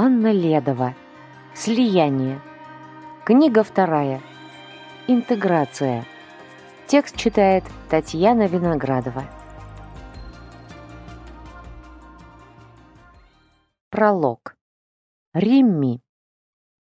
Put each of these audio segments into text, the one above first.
Анна Ледова. Слияние. Книга вторая. Интеграция. Текст читает Татьяна Виноградова. Пролог. Римми.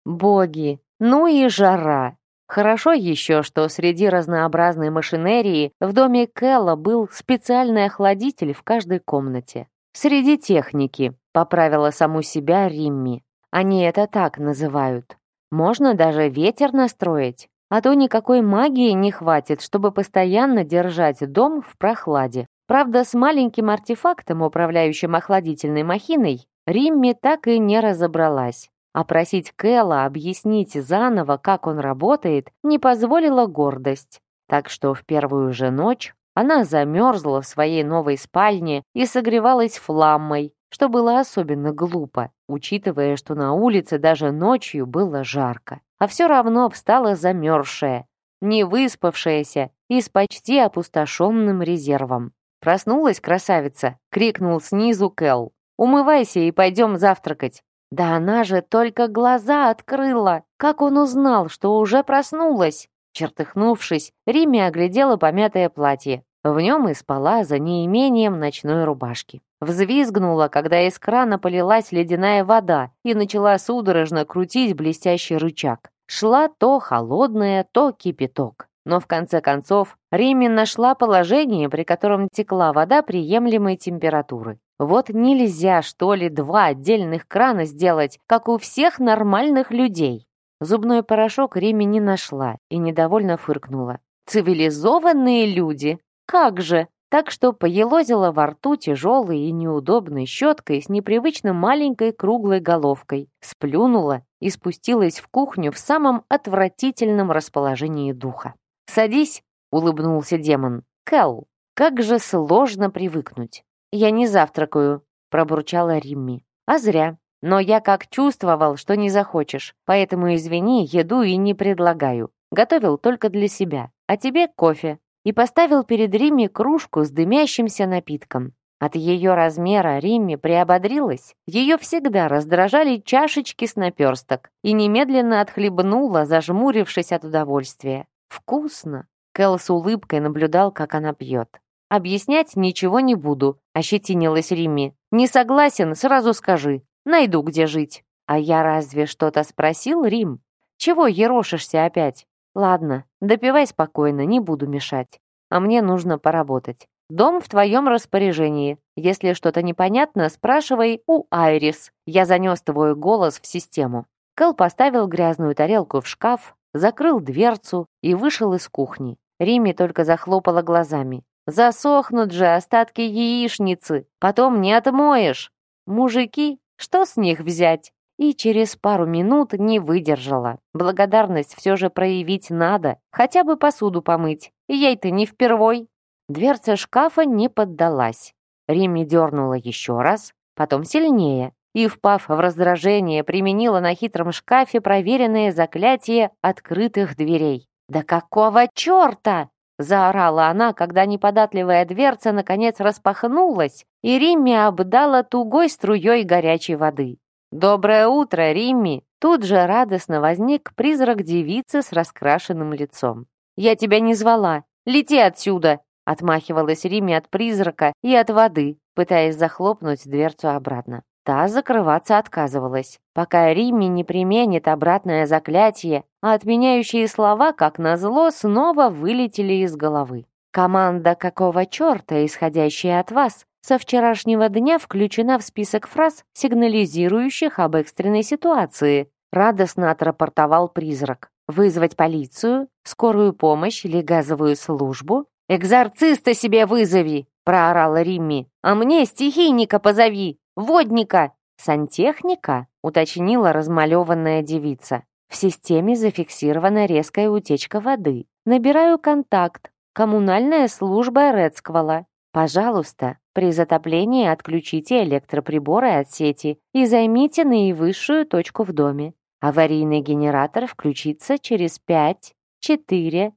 Боги, ну и жара. Хорошо еще, что среди разнообразной машинерии в доме Кэлла был специальный охладитель в каждой комнате. Среди техники, поправила саму себя Римми. Они это так называют. Можно даже ветер настроить, а то никакой магии не хватит, чтобы постоянно держать дом в прохладе. Правда, с маленьким артефактом, управляющим охладительной махиной, Римми так и не разобралась. А просить Кэлла объяснить заново, как он работает, не позволила гордость. Так что в первую же ночь она замерзла в своей новой спальне и согревалась фламмой, что было особенно глупо, учитывая, что на улице даже ночью было жарко. А все равно встала замерзшая, не выспавшаяся и с почти опустошенным резервом. «Проснулась красавица!» — крикнул снизу Кэл. «Умывайся и пойдем завтракать!» Да она же только глаза открыла. Как он узнал, что уже проснулась? Чертыхнувшись, Риме оглядела помятое платье. В нем и спала за неимением ночной рубашки. Взвизгнула, когда из крана полилась ледяная вода и начала судорожно крутить блестящий рычаг. Шла то холодная, то кипяток. Но в конце концов Риме нашла положение, при котором текла вода приемлемой температуры. Вот нельзя, что ли, два отдельных крана сделать, как у всех нормальных людей. Зубной порошок Риме не нашла и недовольно фыркнула. Цивилизованные люди! Как же! Так что поелозила во рту тяжелой и неудобной щеткой с непривычно маленькой круглой головкой, сплюнула и спустилась в кухню в самом отвратительном расположении духа. «Садись», — улыбнулся демон. «Кэл, как же сложно привыкнуть. «Я не завтракаю», — пробурчала Римми. «А зря. Но я как чувствовал, что не захочешь, поэтому, извини, еду и не предлагаю. Готовил только для себя. А тебе кофе». И поставил перед Римми кружку с дымящимся напитком. От ее размера Римми приободрилась. Ее всегда раздражали чашечки с наперсток. И немедленно отхлебнула, зажмурившись от удовольствия. «Вкусно!» Кэл с улыбкой наблюдал, как она пьет. «Объяснять ничего не буду», — ощетинилась Римми. «Не согласен, сразу скажи. Найду, где жить». «А я разве что-то спросил, Рим? Чего ерошишься опять? Ладно, допивай спокойно, не буду мешать. А мне нужно поработать. Дом в твоем распоряжении. Если что-то непонятно, спрашивай у Айрис. Я занес твой голос в систему». Кэл поставил грязную тарелку в шкаф, закрыл дверцу и вышел из кухни. Римми только захлопала глазами. Засохнут же остатки яичницы, потом не отмоешь. Мужики, что с них взять? И через пару минут не выдержала. Благодарность все же проявить надо, хотя бы посуду помыть. Ей-то не впервой. Дверца шкафа не поддалась. Римми дернула еще раз, потом сильнее, и, впав в раздражение, применила на хитром шкафе проверенное заклятие открытых дверей. «Да какого черта!» Заорала она, когда неподатливая дверца наконец распахнулась, и Римми обдала тугой струей горячей воды. «Доброе утро, Римми!» Тут же радостно возник призрак девицы с раскрашенным лицом. «Я тебя не звала! Лети отсюда!» Отмахивалась Римми от призрака и от воды, пытаясь захлопнуть дверцу обратно. Та закрываться отказывалась, пока Римми не применит обратное заклятие, а отменяющие слова, как назло, снова вылетели из головы. «Команда какого черта, исходящая от вас, со вчерашнего дня включена в список фраз, сигнализирующих об экстренной ситуации», радостно отрапортовал призрак. «Вызвать полицию, скорую помощь или газовую службу?» «Экзорциста себе вызови!» — проорала Римми. «А мне стихийника позови!» «Водника!» «Сантехника?» — уточнила размалеванная девица. «В системе зафиксирована резкая утечка воды. Набираю контакт. Коммунальная служба Редсквала. Пожалуйста, при затоплении отключите электроприборы от сети и займите наивысшую точку в доме. Аварийный генератор включится через пять, четыре,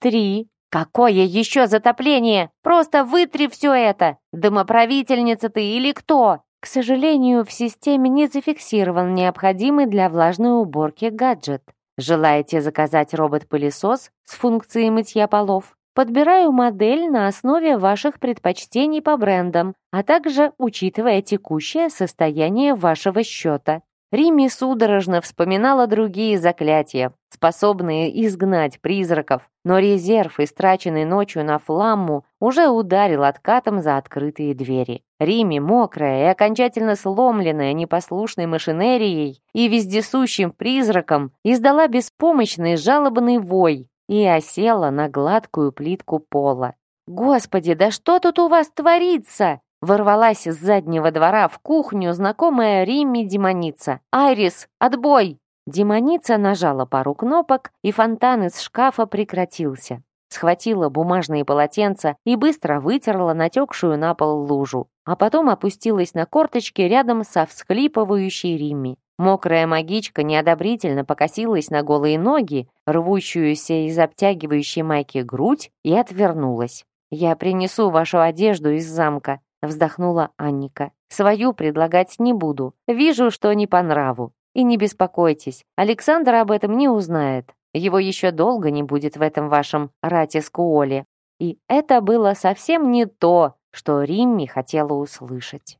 три. «Какое еще затопление? Просто вытри все это! Домоправительница ты или кто?» К сожалению, в системе не зафиксирован необходимый для влажной уборки гаджет. Желаете заказать робот-пылесос с функцией мытья полов? Подбираю модель на основе ваших предпочтений по брендам, а также учитывая текущее состояние вашего счета. Римми судорожно вспоминала другие заклятия, способные изгнать призраков, но резерв, истраченный ночью на фламму, уже ударил откатом за открытые двери. Римми, мокрая и окончательно сломленная непослушной машинерией и вездесущим призраком, издала беспомощный жалобный вой и осела на гладкую плитку пола. «Господи, да что тут у вас творится?» Ворвалась с заднего двора в кухню знакомая Римми демоница. «Айрис, отбой!» Демоница нажала пару кнопок, и фонтан из шкафа прекратился. Схватила бумажные полотенца и быстро вытерла натекшую на пол лужу, а потом опустилась на корточки рядом со всхлипывающей Римми. Мокрая магичка неодобрительно покосилась на голые ноги, рвущуюся из обтягивающей майки грудь, и отвернулась. «Я принесу вашу одежду из замка», вздохнула Анника. Свою предлагать не буду. Вижу, что не по нраву. И не беспокойтесь, Александр об этом не узнает. Его еще долго не будет в этом вашем ратискуоле. И это было совсем не то, что Римми хотела услышать.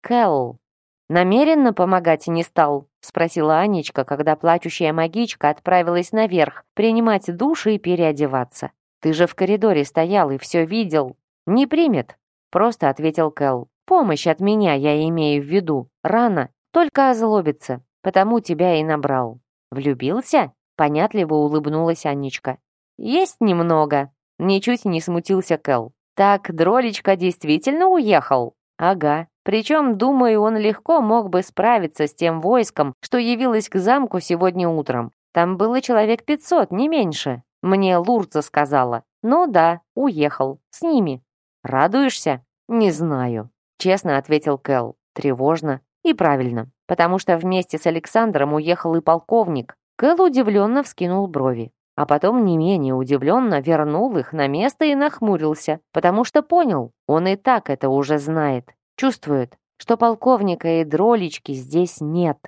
Кэл. Намеренно помогать не стал, спросила Анечка, когда плачущая магичка отправилась наверх принимать душ и переодеваться. Ты же в коридоре стоял и все видел. Не примет, Просто ответил Кэл. «Помощь от меня я имею в виду. Рано. Только озлобится. Потому тебя и набрал». «Влюбился?» Понятливо улыбнулась Анечка. «Есть немного». Ничуть не смутился Кэл. «Так, дролечка действительно уехал?» «Ага. Причем, думаю, он легко мог бы справиться с тем войском, что явилось к замку сегодня утром. Там было человек пятьсот, не меньше. Мне Лурца сказала. Ну да, уехал. С ними. «Радуешься?» «Не знаю», — честно ответил Кэл. Тревожно и правильно, потому что вместе с Александром уехал и полковник. Кэл удивленно вскинул брови, а потом не менее удивленно вернул их на место и нахмурился, потому что понял, он и так это уже знает, чувствует, что полковника и дролечки здесь нет.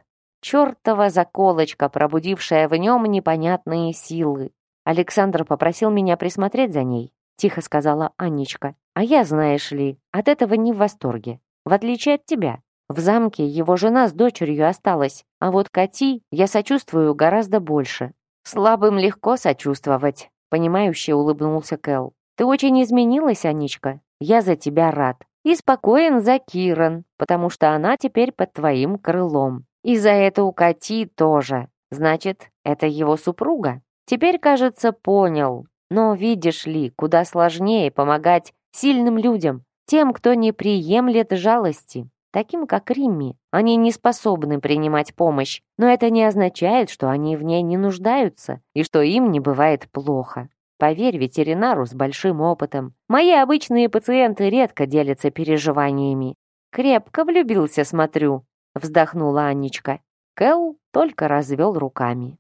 Чёртова заколочка, пробудившая в нем непонятные силы. Александр попросил меня присмотреть за ней, тихо сказала Анечка. А я, знаешь ли, от этого не в восторге. В отличие от тебя. В замке его жена с дочерью осталась, а вот Кати я сочувствую гораздо больше. Слабым легко сочувствовать, понимающе улыбнулся Кэл. Ты очень изменилась, Аничка. Я за тебя рад. И спокоен за Киран, потому что она теперь под твоим крылом. И за это у Кати тоже. Значит, это его супруга. Теперь, кажется, понял. Но видишь ли, куда сложнее помогать сильным людям, тем, кто не приемлет жалости, таким как Римми. Они не способны принимать помощь, но это не означает, что они в ней не нуждаются и что им не бывает плохо. Поверь ветеринару с большим опытом. Мои обычные пациенты редко делятся переживаниями. Крепко влюбился, смотрю, вздохнула Анечка. Кэл только развел руками.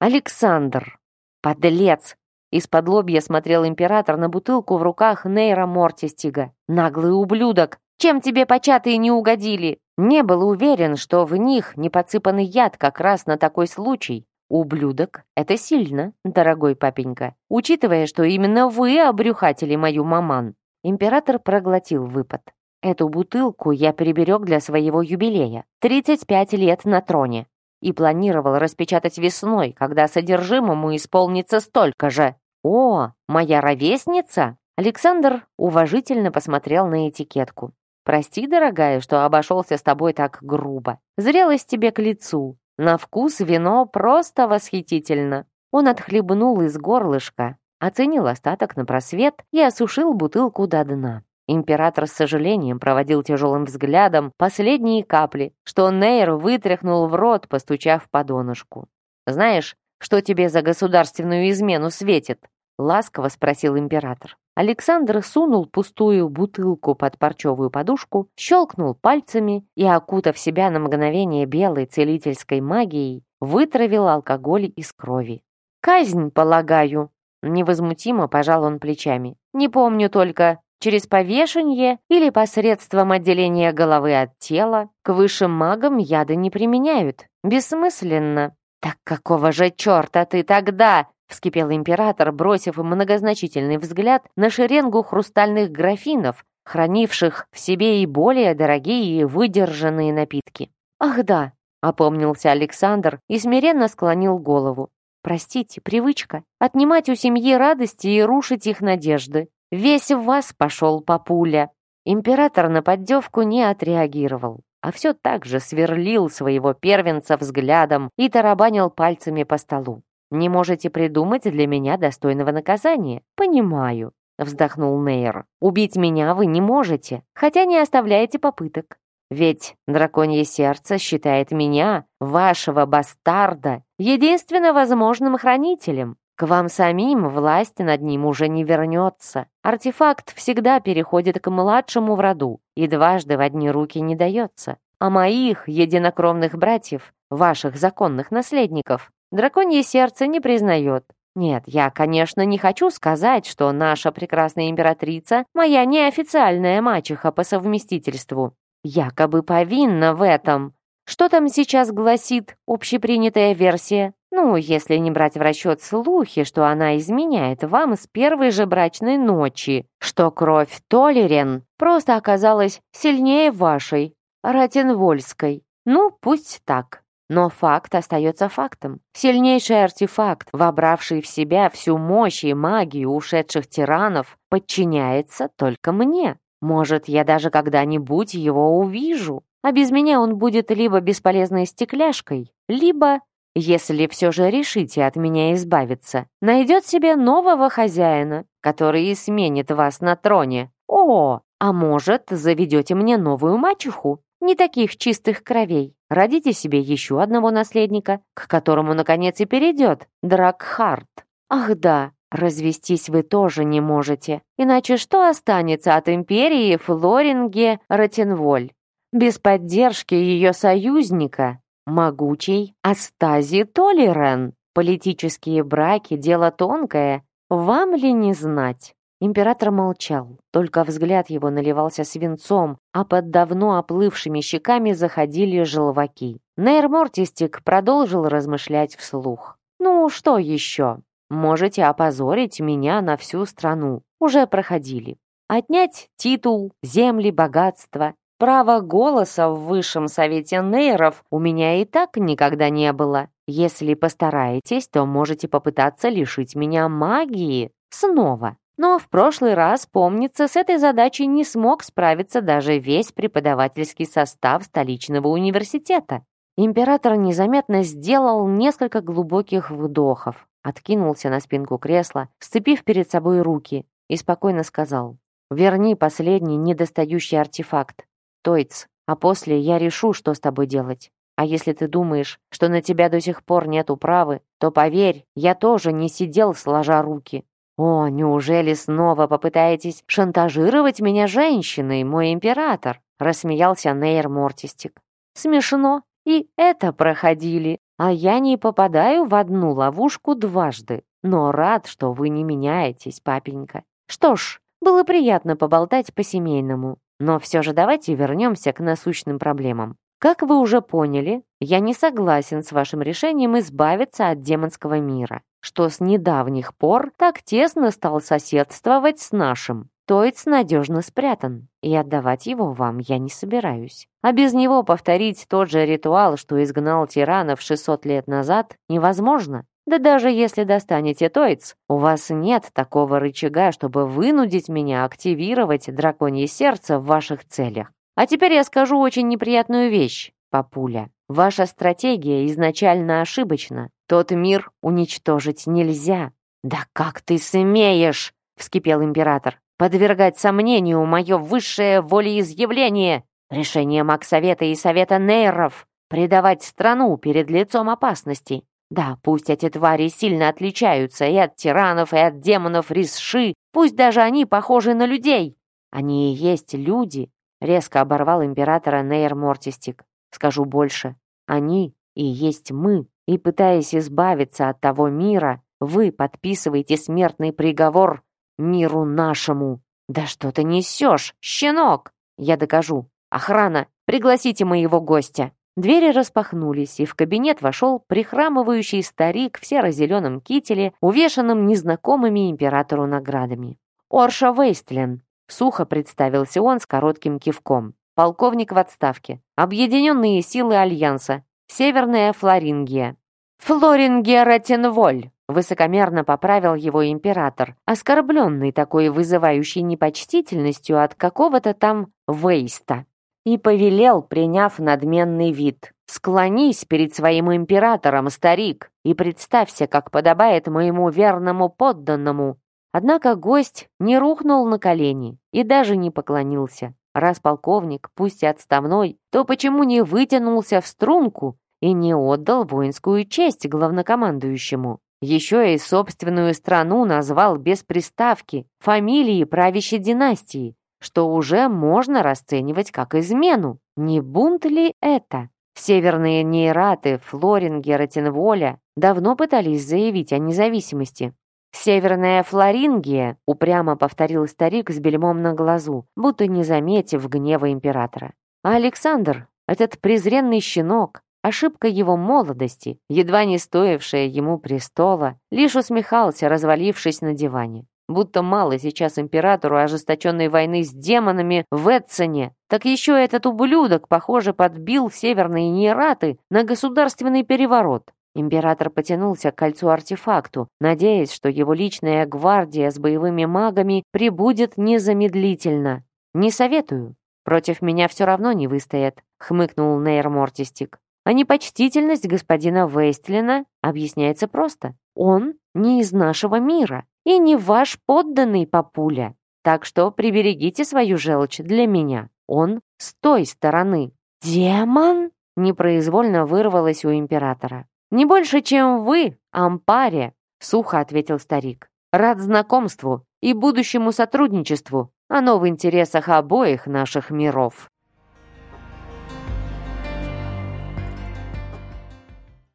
Александр, подлец, из-под лобья смотрел император на бутылку в руках Нейра Мортистига. «Наглый ублюдок! Чем тебе початые не угодили?» Не был уверен, что в них не подсыпанный яд как раз на такой случай. Ублюдок — это сильно, дорогой папенька, учитывая, что именно вы обрюхатили мою маман. Император проглотил выпад. Эту бутылку я приберег для своего юбилея. 35 лет на троне и планировал распечатать весной, когда содержимому исполнится столько же. «О, моя ровесница!» Александр уважительно посмотрел на этикетку. «Прости, дорогая, что обошелся с тобой так грубо. Зрелость тебе к лицу. На вкус вино просто восхитительно». Он отхлебнул из горлышка, оценил остаток на просвет и осушил бутылку до дна. Император с сожалением проводил тяжелым взглядом последние капли, что Нейр вытряхнул в рот, постучав по донышку. «Знаешь, что тебе за государственную измену светит?» — ласково спросил император. Александр сунул пустую бутылку под парчевую подушку, щелкнул пальцами и, окутав себя на мгновение белой целительской магией, вытравил алкоголь из крови. «Казнь, полагаю», — невозмутимо пожал он плечами. «Не помню только, через повешение или посредством отделения головы от тела. К высшим магам яды не применяют. Бессмысленно. «Так какого же черта ты тогда?» — вскипел император, бросив многозначительный взгляд на шеренгу хрустальных графинов, хранивших в себе и более дорогие и выдержанные напитки. «Ах да!» — опомнился Александр и смиренно склонил голову. «Простите, привычка. Отнимать у семьи радости и рушить их надежды. Весь в вас пошел папуля». Император на поддевку не отреагировал а все так же сверлил своего первенца взглядом и тарабанил пальцами по столу. «Не можете придумать для меня достойного наказания? Понимаю», — вздохнул Нейр. «Убить меня вы не можете, хотя не оставляете попыток. Ведь драконье сердце считает меня, вашего бастарда, единственно возможным хранителем. К вам самим власть над ним уже не вернется. Артефакт всегда переходит к младшему в роду и дважды в одни руки не дается. А моих единокровных братьев, ваших законных наследников, драконье сердце не признает. Нет, я, конечно, не хочу сказать, что наша прекрасная императрица моя неофициальная мачеха по совместительству. Якобы повинна в этом. Что там сейчас гласит общепринятая версия? Ну, если не брать в расчет слухи, что она изменяет вам с первой же брачной ночи, что кровь Толерен просто оказалась сильнее вашей, Ратенвольской. Ну, пусть так. Но факт остается фактом. Сильнейший артефакт, вобравший в себя всю мощь и магию ушедших тиранов, подчиняется только мне. Может, я даже когда-нибудь его увижу. А без меня он будет либо бесполезной стекляшкой, либо если все же решите от меня избавиться, найдет себе нового хозяина, который и сменит вас на троне. О, а может, заведете мне новую мачеху? Не таких чистых кровей. Родите себе еще одного наследника, к которому, наконец, и перейдет Дракхарт. Ах да, развестись вы тоже не можете. Иначе что останется от империи Флоринге Ротенволь? Без поддержки ее союзника, Могучий Астази Толерен. Политические браки — дело тонкое. Вам ли не знать? Император молчал, только взгляд его наливался свинцом, а под давно оплывшими щеками заходили желваки. Нейр Мортистик продолжил размышлять вслух. «Ну, что еще? Можете опозорить меня на всю страну. Уже проходили. Отнять титул, земли, богатство. Права голоса в высшем совете нейров у меня и так никогда не было. Если постараетесь, то можете попытаться лишить меня магии снова. Но в прошлый раз, помнится, с этой задачей не смог справиться даже весь преподавательский состав столичного университета. Император незаметно сделал несколько глубоких вдохов, откинулся на спинку кресла, сцепив перед собой руки, и спокойно сказал «Верни последний недостающий артефакт. Тойц, а после я решу, что с тобой делать. А если ты думаешь, что на тебя до сих пор нет управы, то поверь, я тоже не сидел сложа руки. О, неужели снова попытаетесь шантажировать меня женщиной, мой император? Рассмеялся Нейр Мортистик. Смешно. И это проходили. А я не попадаю в одну ловушку дважды. Но рад, что вы не меняетесь, папенька. Что ж, было приятно поболтать по-семейному. Но все же давайте вернемся к насущным проблемам. Как вы уже поняли, я не согласен с вашим решением избавиться от демонского мира, что с недавних пор так тесно стал соседствовать с нашим. Тоиц надежно спрятан, и отдавать его вам я не собираюсь. А без него повторить тот же ритуал, что изгнал тиранов 600 лет назад, невозможно. Да даже если достанете Тойц, у вас нет такого рычага, чтобы вынудить меня активировать драконье сердце в ваших целях. А теперь я скажу очень неприятную вещь, папуля. Ваша стратегия изначально ошибочна. Тот мир уничтожить нельзя. Да как ты смеешь, вскипел император, подвергать сомнению мое высшее волеизъявление, решение Максовета и Совета Нейров, предавать страну перед лицом опасности. Да, пусть эти твари сильно отличаются и от тиранов, и от демонов Рисши, пусть даже они похожи на людей. Они и есть люди, резко оборвал императора Нейр Мортистик. Скажу больше, они и есть мы, и пытаясь избавиться от того мира, вы подписываете смертный приговор миру нашему. «Да что ты несешь, щенок!» «Я докажу. Охрана, пригласите моего гостя!» Двери распахнулись, и в кабинет вошел прихрамывающий старик в серо-зеленом кителе, увешанном незнакомыми императору наградами. Орша Вейстлен. Сухо представился он с коротким кивком. Полковник в отставке. Объединенные силы Альянса. Северная Флорингия. Флорингия Ратенволь. Высокомерно поправил его император, оскорбленный такой вызывающей непочтительностью от какого-то там Вейста и повелел, приняв надменный вид. «Склонись перед своим императором, старик, и представься, как подобает моему верному подданному». Однако гость не рухнул на колени и даже не поклонился. Раз полковник, пусть и отставной, то почему не вытянулся в струнку и не отдал воинскую честь главнокомандующему? Еще и собственную страну назвал без приставки, фамилии правящей династии, что уже можно расценивать как измену. Не бунт ли это? Северные нейраты, Флоринги, Ротенволя давно пытались заявить о независимости. «Северная Флорингия», — упрямо повторил старик с бельмом на глазу, будто не заметив гнева императора. А Александр, этот презренный щенок, ошибка его молодости, едва не стоившая ему престола, лишь усмехался, развалившись на диване. Будто мало сейчас императору ожесточенной войны с демонами в Эдсоне, так еще этот ублюдок, похоже, подбил северные Нейраты на государственный переворот. Император потянулся к кольцу-артефакту, надеясь, что его личная гвардия с боевыми магами прибудет незамедлительно. «Не советую. Против меня все равно не выстоят», — хмыкнул Нейр Мортистик. А непочтительность господина Вейстлина объясняется просто. Он не из нашего мира и не ваш подданный папуля. Так что приберегите свою желчь для меня. Он с той стороны. Демон? Непроизвольно вырвалось у императора. Не больше, чем вы, Ампаре, сухо ответил старик. Рад знакомству и будущему сотрудничеству. Оно в интересах обоих наших миров.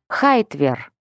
Хайтвер.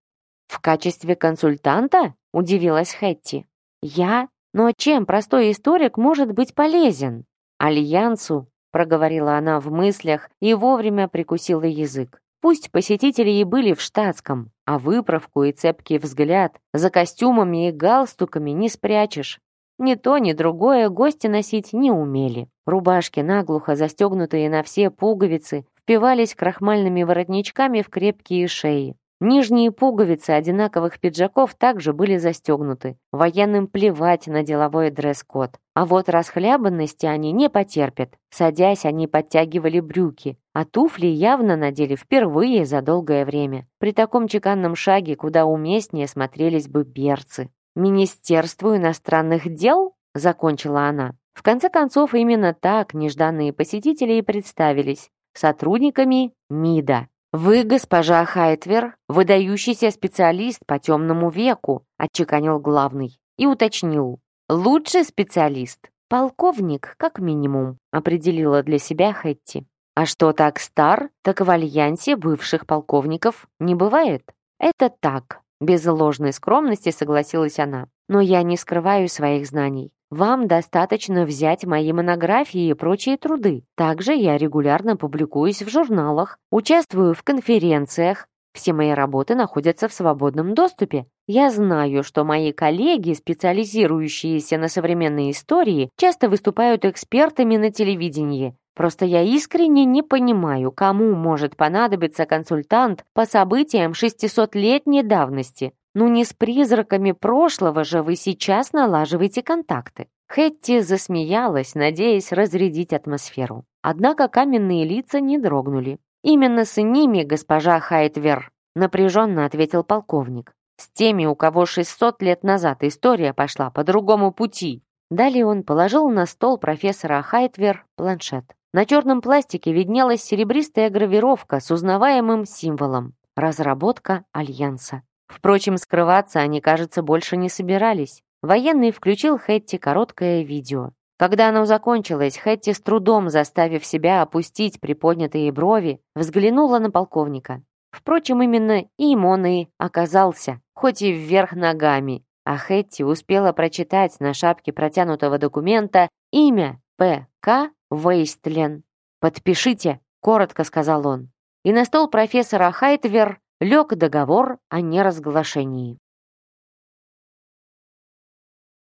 В качестве консультанта? Удивилась Хэтти. Я? Но чем простой историк может быть полезен? Альянсу, проговорила она в мыслях и вовремя прикусила язык. Пусть посетители и были в штатском, а выправку и цепкий взгляд за костюмами и галстуками не спрячешь. Ни то, ни другое гости носить не умели. Рубашки, наглухо застегнутые на все пуговицы, впивались крахмальными воротничками в крепкие шеи. Нижние пуговицы одинаковых пиджаков также были застегнуты. Военным плевать на деловой дресс-код. А вот расхлябанности они не потерпят. Садясь, они подтягивали брюки, а туфли явно надели впервые за долгое время. При таком чеканном шаге куда уместнее смотрелись бы берцы. «Министерству иностранных дел?» — закончила она. В конце концов, именно так нежданные посетители и представились. Сотрудниками МИДа. «Вы, госпожа Хайтвер, выдающийся специалист по темному веку», отчеканил главный и уточнил. «Лучший специалист. Полковник, как минимум», определила для себя Хэтти. «А что так стар, так в альянсе бывших полковников не бывает». «Это так», без ложной скромности согласилась она. «Но я не скрываю своих знаний. Вам достаточно взять мои монографии и прочие труды. Также я регулярно публикуюсь в журналах, участвую в конференциях. Все мои работы находятся в свободном доступе. Я знаю, что мои коллеги, специализирующиеся на современной истории, часто выступают экспертами на телевидении. Просто я искренне не понимаю, кому может понадобиться консультант по событиям 600-летней давности. Ну не с призраками прошлого же вы сейчас налаживаете контакты. Хэтти засмеялась, надеясь разрядить атмосферу. Однако каменные лица не дрогнули. «Именно с ними, госпожа Хайтвер», — напряженно ответил полковник. «С теми, у кого 600 лет назад история пошла по другому пути». Далее он положил на стол профессора Хайтвер планшет. На черном пластике виднелась серебристая гравировка с узнаваемым символом «Разработка Альянса». Впрочем, скрываться они, кажется, больше не собирались. Военный включил Хэтти короткое видео. Когда оно закончилось, Хэтти с трудом, заставив себя опустить приподнятые брови, взглянула на полковника. Впрочем, именно им он и оказался, хоть и вверх ногами. А Хэтти успела прочитать на шапке протянутого документа Имя П.К. Вейстлен. «Подпишите», — коротко сказал он. И на стол профессора Хайтвер лег договор о неразглашении.